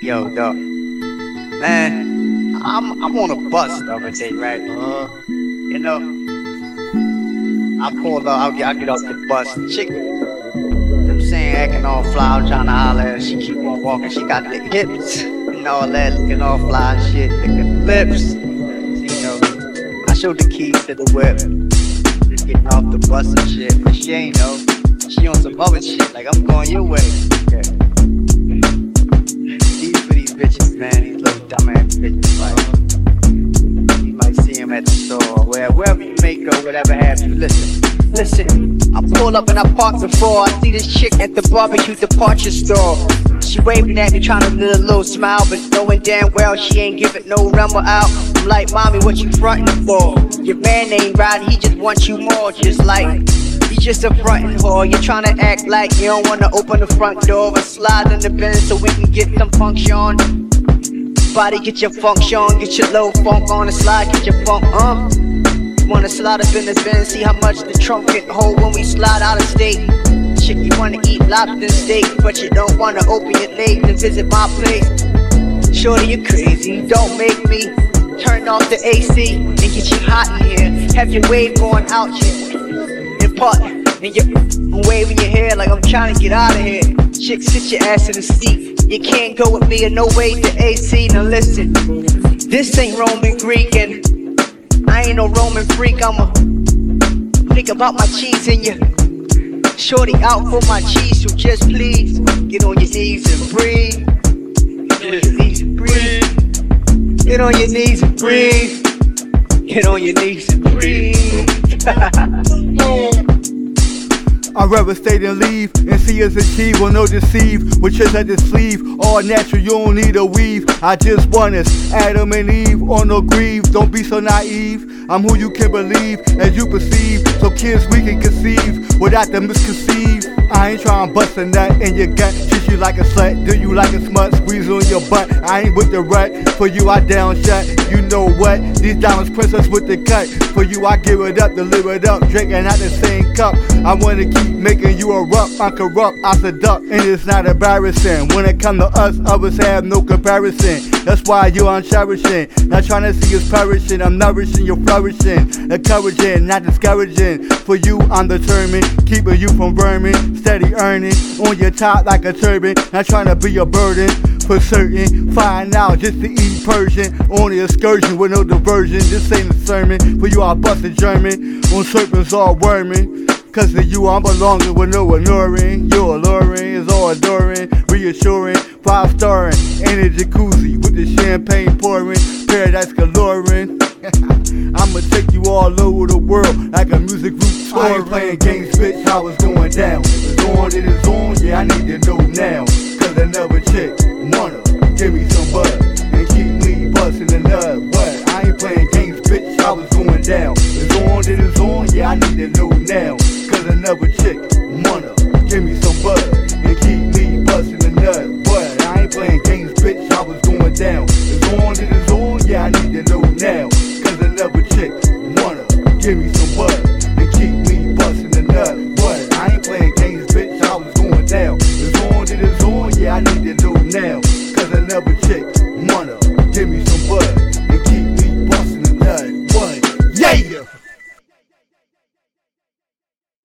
Yo, dog. Man, I'm I'm on a bus the other day, right? Uh, You know, I pulled up, I'll get, I'll get off the bus. Chick, I'm saying, acting all fly, I'm trying to holler at her. She keep on walking, she got the hips and all that, looking all fly and shit, licking lips. You know, I showed the keys to the whip. Just getting off the bus and shit, but she ain't know. She on some other shit, like I'm going your way. Okay. Where, wherever you may go, whatever have you. Listen, listen. I pull up and I park the before. I see this chick at the barbecue departure store. She waving at me, trying to get a little smile, but knowing damn well she ain't giving no rumble out. I'm like, mommy, what you frontin' for? Your man ain't right, he just wants you more, just like. He's just a frontin' whore. You're trying to act like you don't wanna open the front door and slide in the bin so we can get some function. Body, get your function, get your low funk on the slide, get your funk, uh. Wanna slide up in the bin, see how much the trunk can hold when we slide out of state. Chick, you wanna eat lobster steak, but you don't wanna open your leg and visit my place. Shorty, you crazy, don't make me turn off the AC and get you hot in here. Have your wave going out here. And part, and you're waving your hair like I'm trying to get out of here. Chick, sit your ass in the seat. You can't go with me and no way to AC. Now listen, this ain't Roman Greek and no Roman freak. I'm a think about my cheese in you. Shorty out for my cheese, so just please get on your knees and breathe. Get on your knees and breathe. Get on your knees and breathe. Get on your knees and breathe. I'd rather stay than leave and see us achieve with no deceive. With tricks at the sleeve, all natural, you don't need a weave. I just want us, Adam and Eve, on no grieve. Don't be so naive. I'm who you can believe as you perceive. So kids, we can conceive without the misconceive. I ain't trying to bust a nut in your gut. Treat you like a slut, do you like a smut? Squeeze on your butt. I ain't with the rut. For you, I down shut. You know what? These diamonds princess with the cut. For you, I give it up, deliver it up, drinking out the same cup. I wanna keep making you a rough, I'm corrupt, I seduct, and it's not embarrassing. When it come to us, others have no comparison. That's why you I'm cherishing. Not trying to see us perishing, I'm nourishing your flourishing. Encouraging, not discouraging. For you, I'm determined, keeping you from vermin. Steady earning, on your top like a turban. Not trying to be a burden for certain. Find out just to eat Persian. On the excursion with no diversion. This ain't a sermon. For you, I bust a German. On serpents all worming. Cause to you, I'm belonging with no alluring. You're alluring, it's all adoring, reassuring, five starring. In a jacuzzi with the champagne pouring, paradise galooring. I'ma take you all over the world like a music group touring. I ain't playing games, bitch, how it's going down on, it is on, yeah, I need to know now. Cause another chick wanna give me some buzz and keep me bustin' the nut. What? I ain't playing games, bitch, I was going down. It's on, it is on, yeah, I need to know now. Cause another chick wanna give me some buzz and keep me bustin' the nut. What? I ain't playing games, bitch, I was going down. It's on, it is on, yeah, I need to know now. Cause another chick wanna give me some buzz.